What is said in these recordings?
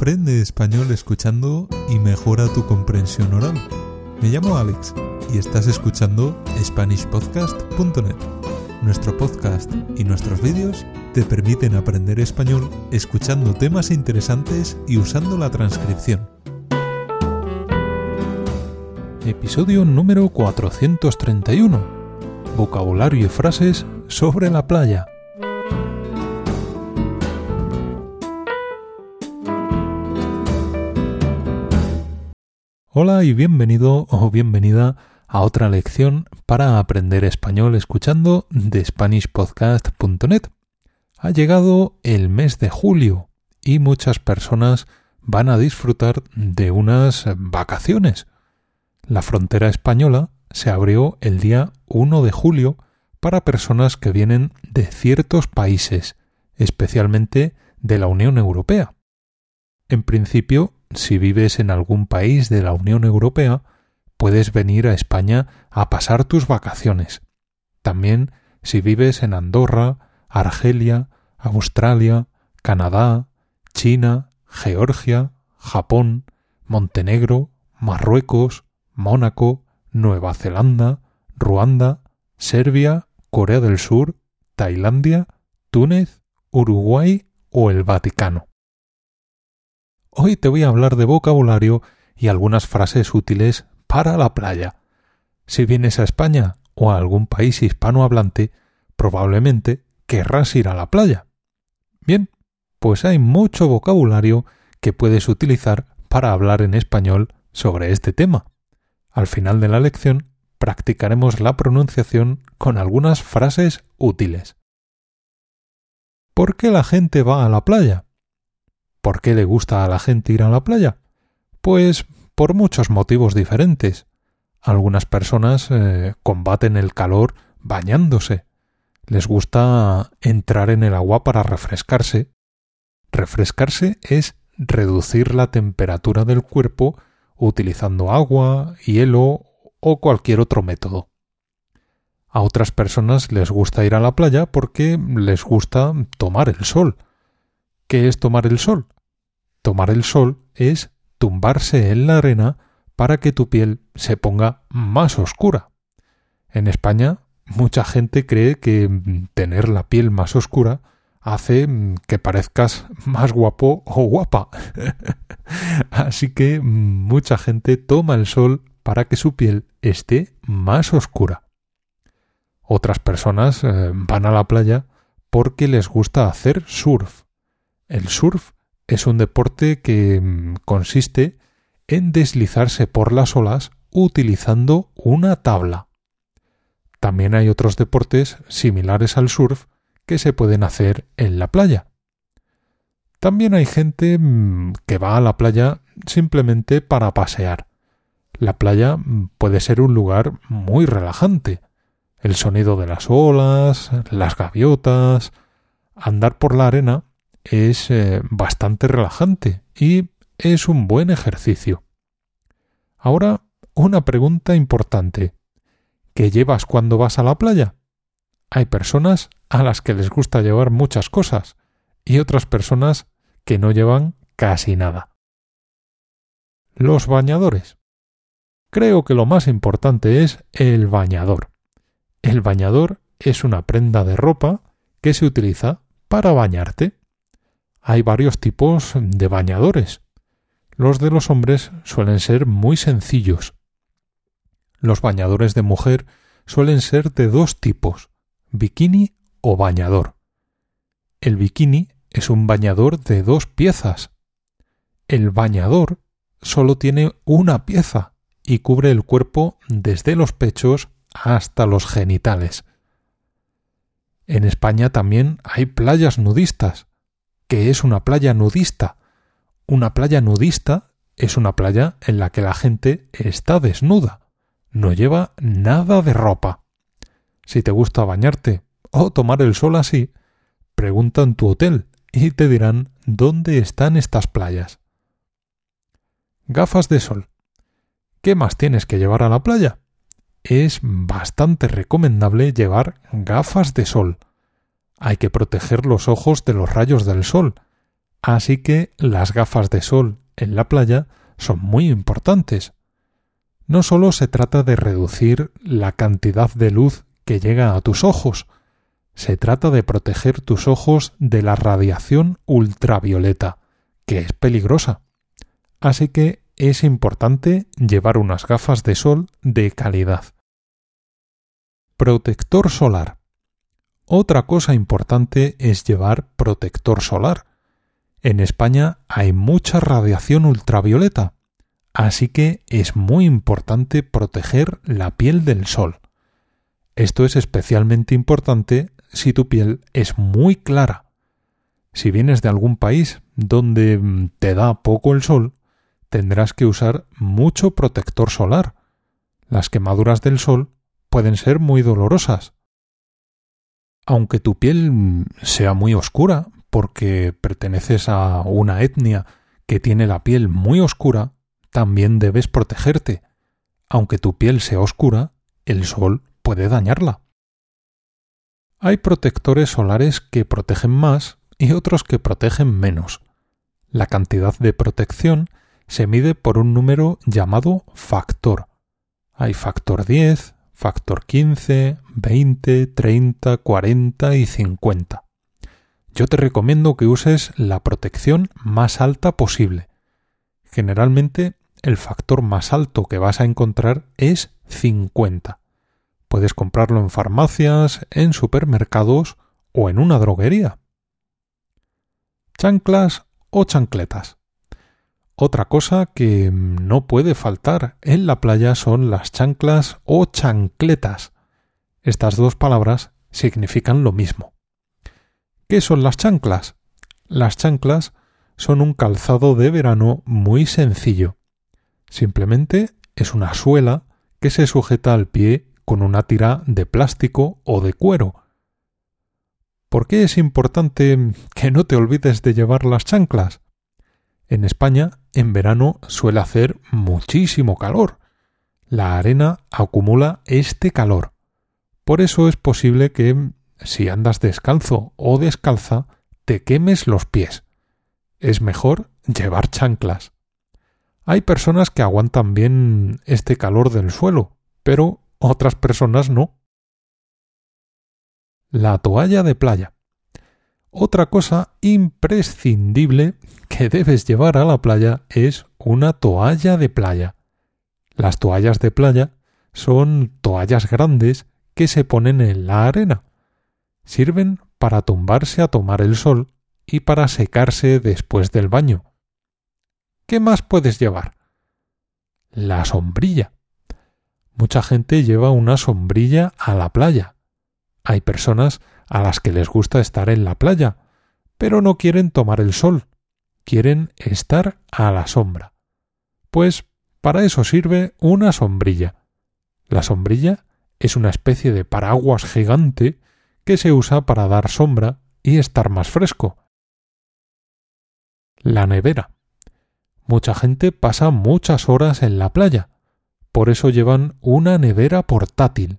Aprende español escuchando y mejora tu comprensión oral. Me llamo Alex y estás escuchando SpanishPodcast.net. Nuestro podcast y nuestros vídeos te permiten aprender español escuchando temas interesantes y usando la transcripción. Episodio número 431. Vocabulario y frases sobre la playa. Hola y bienvenido o bienvenida a otra lección para aprender español escuchando de SpanishPodcast.net. Ha llegado el mes de julio y muchas personas van a disfrutar de unas vacaciones. La frontera española se abrió el día 1 de julio para personas que vienen de ciertos países, especialmente de la Unión Europea. En principio, si vives en algún país de la Unión Europea, puedes venir a España a pasar tus vacaciones. También si vives en Andorra, Argelia, Australia, Canadá, China, Georgia, Japón, Montenegro, Marruecos, Mónaco, Nueva Zelanda, Ruanda, Serbia, Corea del Sur, Tailandia, Túnez, Uruguay o el Vaticano. Hoy te voy a hablar de vocabulario y algunas frases útiles para la playa. Si vienes a España o a algún país hispanohablante, probablemente querrás ir a la playa. Bien, pues hay mucho vocabulario que puedes utilizar para hablar en español sobre este tema. Al final de la lección practicaremos la pronunciación con algunas frases útiles. ¿Por qué la gente va a la playa? ¿Por qué le gusta a la gente ir a la playa? Pues por muchos motivos diferentes. Algunas personas eh, combaten el calor bañándose. Les gusta entrar en el agua para refrescarse. Refrescarse es reducir la temperatura del cuerpo utilizando agua, hielo o cualquier otro método. A otras personas les gusta ir a la playa porque les gusta tomar el sol. ¿Qué es tomar el sol? Tomar el sol es tumbarse en la arena para que tu piel se ponga más oscura. En España, mucha gente cree que tener la piel más oscura hace que parezcas más guapo o guapa. Así que mucha gente toma el sol para que su piel esté más oscura. Otras personas eh, van a la playa porque les gusta hacer surf. El surf es un deporte que mm, consiste en deslizarse por las olas utilizando una tabla. También hay otros deportes similares al surf que se pueden hacer en la playa. También hay gente mm, que va a la playa simplemente para pasear. La playa mm, puede ser un lugar muy relajante el sonido de las olas, las gaviotas. Andar por la arena es eh, bastante relajante y es un buen ejercicio. Ahora, una pregunta importante. ¿Qué llevas cuando vas a la playa? Hay personas a las que les gusta llevar muchas cosas y otras personas que no llevan casi nada. Los bañadores. Creo que lo más importante es el bañador. El bañador es una prenda de ropa que se utiliza para bañarte. Hay varios tipos de bañadores. Los de los hombres suelen ser muy sencillos. Los bañadores de mujer suelen ser de dos tipos, bikini o bañador. El bikini es un bañador de dos piezas. El bañador solo tiene una pieza y cubre el cuerpo desde los pechos hasta los genitales. En España también hay playas nudistas. ¿Qué es una playa nudista? Una playa nudista es una playa en la que la gente está desnuda, no lleva nada de ropa. Si te gusta bañarte o tomar el sol así, pregunta en tu hotel y te dirán dónde están estas playas. Gafas de sol. ¿Qué más tienes que llevar a la playa? es bastante recomendable llevar gafas de sol. Hay que proteger los ojos de los rayos del sol. Así que las gafas de sol en la playa son muy importantes. No solo se trata de reducir la cantidad de luz que llega a tus ojos, se trata de proteger tus ojos de la radiación ultravioleta, que es peligrosa. Así que es importante llevar unas gafas de sol de calidad. Protector solar. Otra cosa importante es llevar protector solar. En España hay mucha radiación ultravioleta, así que es muy importante proteger la piel del sol. Esto es especialmente importante si tu piel es muy clara. Si vienes de algún país donde mm, te da poco el sol, tendrás que usar mucho protector solar. Las quemaduras del sol pueden ser muy dolorosas. Aunque tu piel sea muy oscura, porque perteneces a una etnia que tiene la piel muy oscura, también debes protegerte. Aunque tu piel sea oscura, el sol puede dañarla. Hay protectores solares que protegen más y otros que protegen menos. La cantidad de protección se mide por un número llamado factor. Hay factor 10, factor 15, 20, 30, 40 y 50. Yo te recomiendo que uses la protección más alta posible. Generalmente el factor más alto que vas a encontrar es 50. Puedes comprarlo en farmacias, en supermercados o en una droguería. Chanclas o chancletas. Otra cosa que no puede faltar en la playa son las chanclas o chancletas. Estas dos palabras significan lo mismo. ¿Qué son las chanclas? Las chanclas son un calzado de verano muy sencillo. Simplemente es una suela que se sujeta al pie con una tira de plástico o de cuero. ¿Por qué es importante que no te olvides de llevar las chanclas? En España, en verano suele hacer muchísimo calor. La arena acumula este calor. Por eso es posible que, si andas descalzo o descalza, te quemes los pies. Es mejor llevar chanclas. Hay personas que aguantan bien este calor del suelo, pero otras personas no. La toalla de playa. Otra cosa imprescindible que debes llevar a la playa es una toalla de playa. Las toallas de playa son toallas grandes que se ponen en la arena. Sirven para tumbarse a tomar el sol y para secarse después del baño. ¿Qué más puedes llevar? La sombrilla. Mucha gente lleva una sombrilla a la playa. Hay personas a las que les gusta estar en la playa, pero no quieren tomar el sol, quieren estar a la sombra. Pues para eso sirve una sombrilla. La sombrilla es una especie de paraguas gigante que se usa para dar sombra y estar más fresco. La nevera. Mucha gente pasa muchas horas en la playa, por eso llevan una nevera portátil.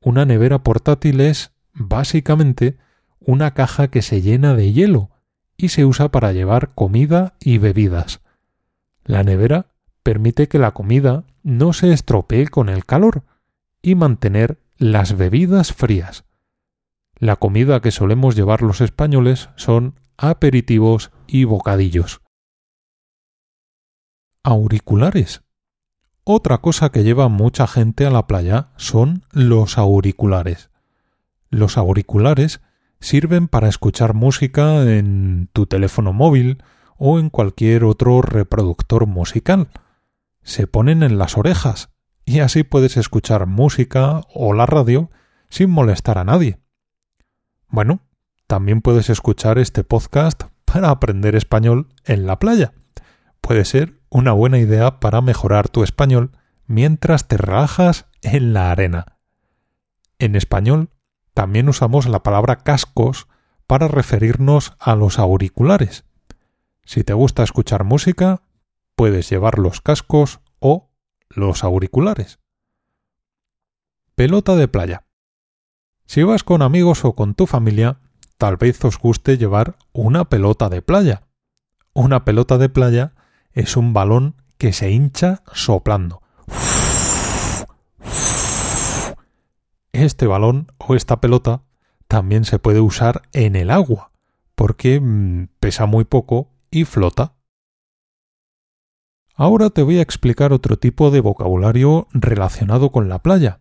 Una nevera portátil es, básicamente, una caja que se llena de hielo y se usa para llevar comida y bebidas. La nevera permite que la comida no se estropee con el calor y mantener las bebidas frías. La comida que solemos llevar los españoles son aperitivos y bocadillos. Auriculares. Otra cosa que lleva mucha gente a la playa son los auriculares. Los auriculares sirven para escuchar música en tu teléfono móvil o en cualquier otro reproductor musical. Se ponen en las orejas y así puedes escuchar música o la radio sin molestar a nadie. Bueno, también puedes escuchar este podcast para aprender español en la playa. Puede ser una buena idea para mejorar tu español mientras te relajas en la arena. En español también usamos la palabra cascos para referirnos a los auriculares. Si te gusta escuchar música, puedes llevar los cascos o los auriculares. Pelota de playa. Si vas con amigos o con tu familia, tal vez os guste llevar una pelota de playa, una pelota de playa es un balón que se hincha soplando. Este balón o esta pelota también se puede usar en el agua, porque mm, pesa muy poco y flota. Ahora te voy a explicar otro tipo de vocabulario relacionado con la playa.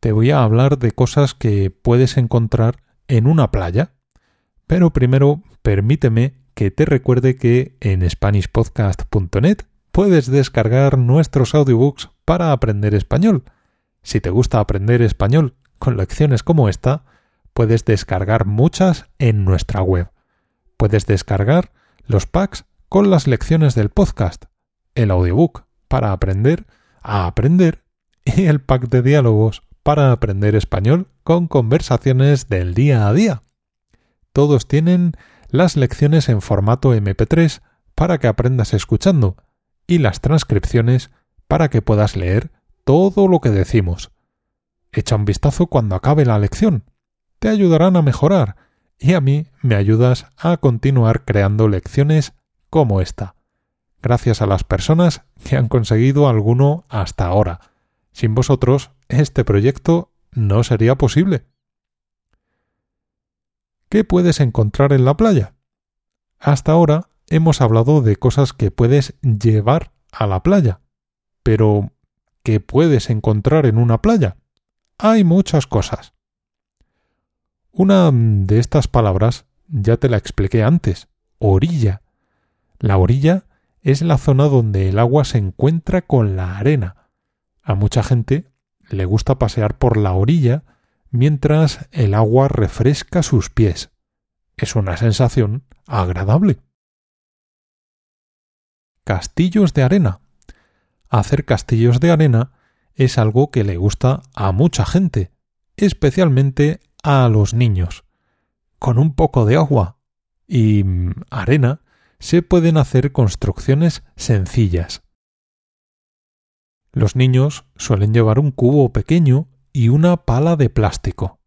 Te voy a hablar de cosas que puedes encontrar en una playa. Pero primero permíteme que te recuerde que en SpanishPodcast.net puedes descargar nuestros audiobooks para aprender español. Si te gusta aprender español con lecciones como esta, puedes descargar muchas en nuestra web. Puedes descargar los packs con las lecciones del podcast el audiobook para aprender a aprender y el pack de diálogos para aprender español con conversaciones del día a día. Todos tienen las lecciones en formato MP3 para que aprendas escuchando y las transcripciones para que puedas leer todo lo que decimos. Echa un vistazo cuando acabe la lección. Te ayudarán a mejorar y a mí me ayudas a continuar creando lecciones como esta gracias a las personas que han conseguido alguno hasta ahora. Sin vosotros, este proyecto no sería posible. ¿Qué puedes encontrar en la playa? Hasta ahora hemos hablado de cosas que puedes llevar a la playa. Pero, ¿qué puedes encontrar en una playa? Hay muchas cosas. Una de estas palabras ya te la expliqué antes, orilla. La orilla es la zona donde el agua se encuentra con la arena. A mucha gente le gusta pasear por la orilla mientras el agua refresca sus pies. Es una sensación agradable. Castillos de arena. Hacer castillos de arena es algo que le gusta a mucha gente, especialmente a los niños. Con un poco de agua y arena se pueden hacer construcciones sencillas. Los niños suelen llevar un cubo pequeño y una pala de plástico.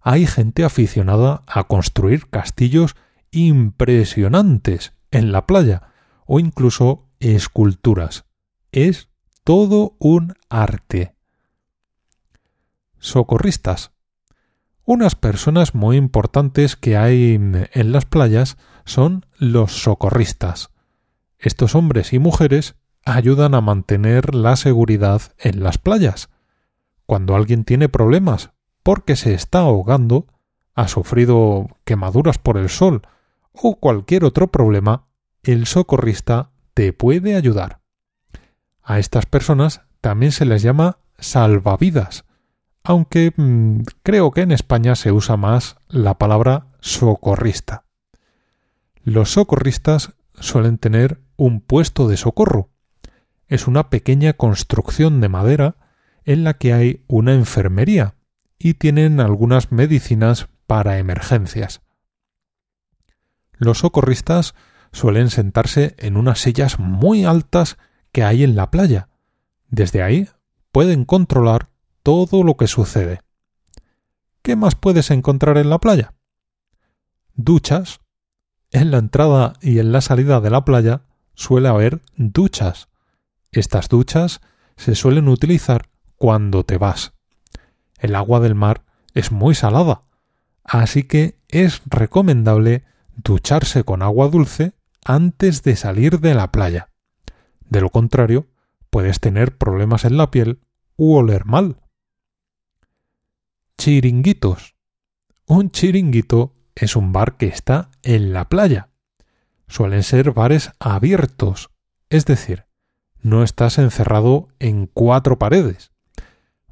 Hay gente aficionada a construir castillos impresionantes en la playa o incluso esculturas. Es todo un arte. Socorristas. Unas personas muy importantes que hay en las playas son los socorristas. Estos hombres y mujeres ayudan a mantener la seguridad en las playas. Cuando alguien tiene problemas porque se está ahogando, ha sufrido quemaduras por el sol o cualquier otro problema, el socorrista te puede ayudar. A estas personas también se les llama salvavidas, aunque mm, creo que en España se usa más la palabra socorrista. Los socorristas suelen tener un puesto de socorro. Es una pequeña construcción de madera en la que hay una enfermería y tienen algunas medicinas para emergencias. Los socorristas suelen sentarse en unas sillas muy altas que hay en la playa. Desde ahí pueden controlar todo lo que sucede. ¿Qué más puedes encontrar en la playa? Duchas en la entrada y en la salida de la playa suele haber duchas. Estas duchas se suelen utilizar cuando te vas. El agua del mar es muy salada, así que es recomendable ducharse con agua dulce antes de salir de la playa. De lo contrario, puedes tener problemas en la piel u oler mal. Chiringuitos. Un chiringuito es un bar que está en la playa. Suelen ser bares abiertos, es decir, no estás encerrado en cuatro paredes.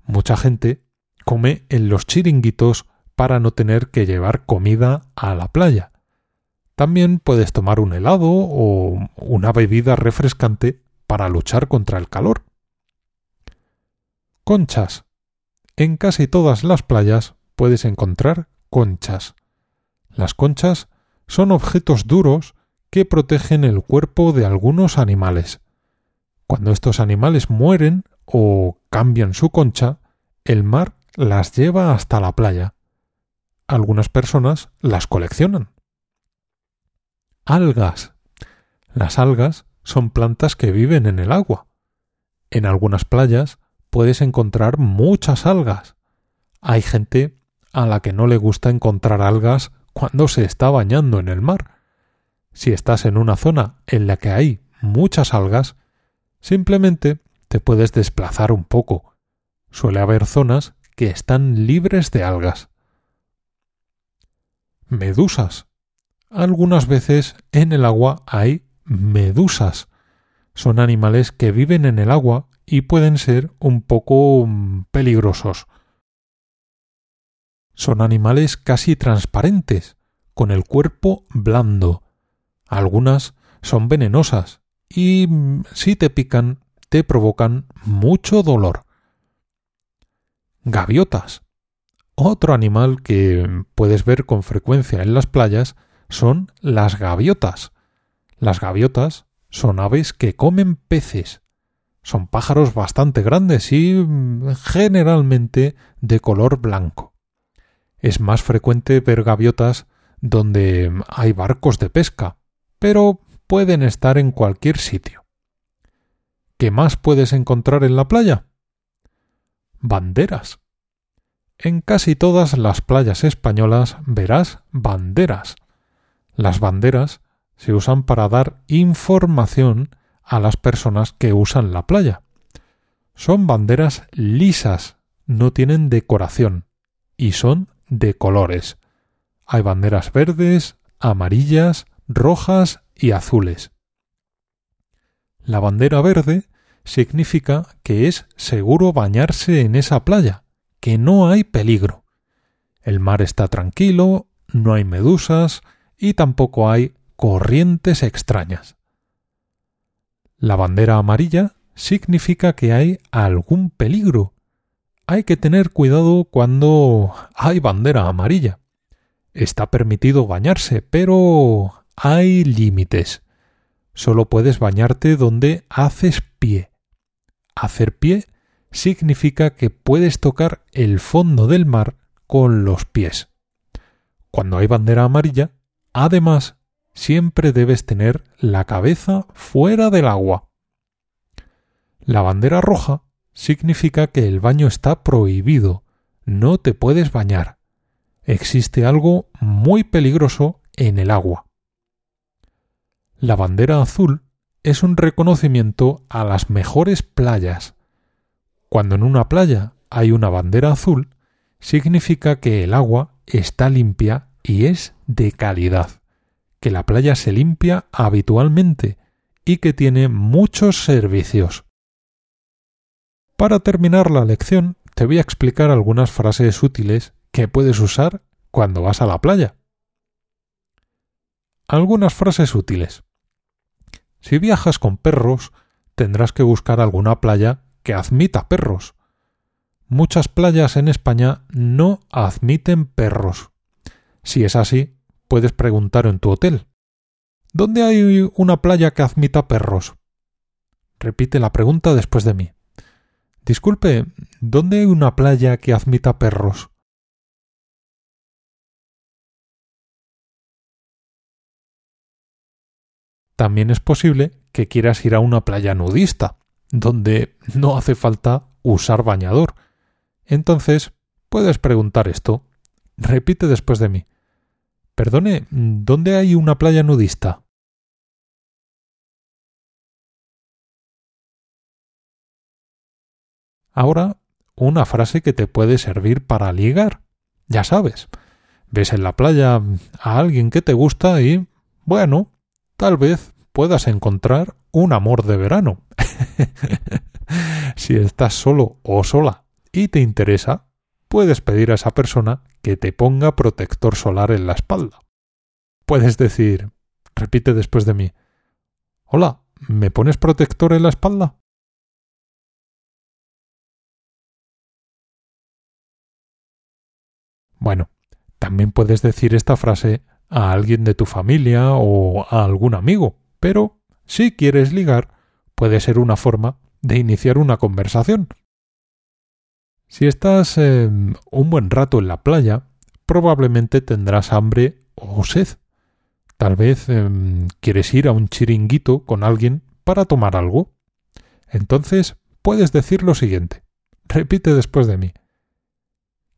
Mucha gente come en los chiringuitos para no tener que llevar comida a la playa. También puedes tomar un helado o una bebida refrescante para luchar contra el calor. Conchas. En casi todas las playas puedes encontrar conchas. Las conchas son objetos duros que protegen el cuerpo de algunos animales. Cuando estos animales mueren o cambian su concha, el mar las lleva hasta la playa. Algunas personas las coleccionan. Algas. Las algas son plantas que viven en el agua. En algunas playas puedes encontrar muchas algas. Hay gente a la que no le gusta encontrar algas cuando se está bañando en el mar. Si estás en una zona en la que hay muchas algas, simplemente te puedes desplazar un poco. Suele haber zonas que están libres de algas. Medusas. Algunas veces en el agua hay medusas. Son animales que viven en el agua y pueden ser un poco mm, peligrosos. Son animales casi transparentes, con el cuerpo blando. Algunas son venenosas y mm, si te pican te provocan mucho dolor. Gaviotas. Otro animal que puedes ver con frecuencia en las playas son las gaviotas. Las gaviotas son aves que comen peces. Son pájaros bastante grandes y mm, generalmente de color blanco. Es más frecuente ver gaviotas donde hay barcos de pesca, pero pueden estar en cualquier sitio. ¿Qué más puedes encontrar en la playa? Banderas. En casi todas las playas españolas verás banderas. Las banderas se usan para dar información a las personas que usan la playa. Son banderas lisas, no tienen decoración y son de colores. Hay banderas verdes, amarillas, rojas y azules. La bandera verde significa que es seguro bañarse en esa playa, que no hay peligro. El mar está tranquilo, no hay medusas y tampoco hay corrientes extrañas. La bandera amarilla significa que hay algún peligro. Hay que tener cuidado cuando hay bandera amarilla. Está permitido bañarse, pero hay límites. Solo puedes bañarte donde haces pie. Hacer pie significa que puedes tocar el fondo del mar con los pies. Cuando hay bandera amarilla, además siempre debes tener la cabeza fuera del agua. La bandera roja significa que el baño está prohibido, no te puedes bañar. Existe algo muy peligroso en el agua. La bandera azul es un reconocimiento a las mejores playas. Cuando en una playa hay una bandera azul, significa que el agua está limpia y es de calidad que la playa se limpia habitualmente y que tiene muchos servicios. Para terminar la lección, te voy a explicar algunas frases útiles que puedes usar cuando vas a la playa. Algunas frases útiles. Si viajas con perros, tendrás que buscar alguna playa que admita perros. Muchas playas en España no admiten perros. Si es así, puedes preguntar en tu hotel. ¿Dónde hay una playa que admita perros? Repite la pregunta después de mí. Disculpe, ¿dónde hay una playa que admita perros? También es posible que quieras ir a una playa nudista, donde no hace falta usar bañador. Entonces, puedes preguntar esto. Repite después de mí. Perdone, ¿dónde hay una playa nudista? Ahora, una frase que te puede servir para ligar. Ya sabes, ves en la playa a alguien que te gusta y, bueno, tal vez puedas encontrar un amor de verano. si estás solo o sola y te interesa, puedes pedir a esa persona que te ponga protector solar en la espalda. Puedes decir, repite después de mí, Hola, ¿me pones protector en la espalda? Bueno, también puedes decir esta frase a alguien de tu familia o a algún amigo, pero si quieres ligar, puede ser una forma de iniciar una conversación. Si estás em, un buen rato en la playa, probablemente tendrás hambre o sed. Tal vez em, quieres ir a un chiringuito con alguien para tomar algo. Entonces puedes decir lo siguiente. Repite después de mí.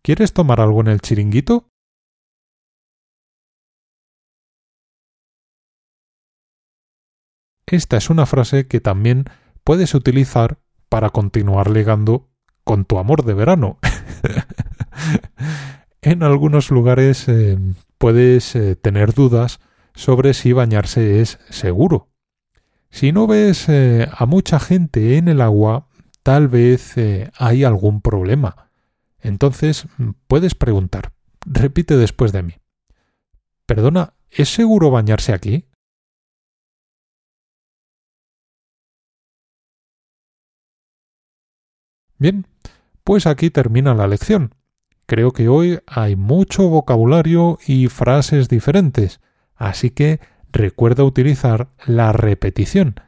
¿Quieres tomar algo en el chiringuito? Esta es una frase que también puedes utilizar para continuar ligando con tu amor de verano. en algunos lugares eh, puedes eh, tener dudas sobre si bañarse es seguro. Si no ves eh, a mucha gente en el agua, tal vez hay algún problema. Entonces puedes preguntar. Repite después de mí. Perdona, ¿es seguro bañarse aquí? Bien, pues aquí termina la lección. Creo que hoy hay mucho vocabulario y frases diferentes, así que recuerda utilizar la repetición.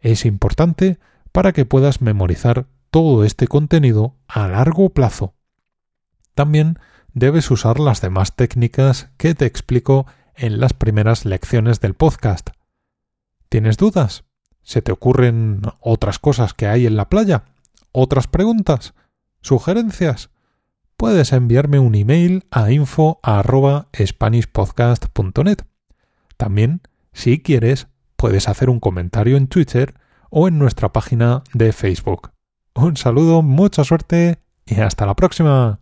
Es importante para que puedas memorizar todo este contenido a largo plazo. También debes usar las demás técnicas que te explico en las primeras lecciones del podcast. ¿Tienes dudas? ¿Se te ocurren otras cosas que hay en la playa? ¿Otras preguntas? ¿Sugerencias? Puedes enviarme un email a info@spanishpodcast.net. También, si quieres, puedes hacer un comentario en Twitter o en nuestra página de Facebook. Un saludo, mucha suerte y hasta la próxima.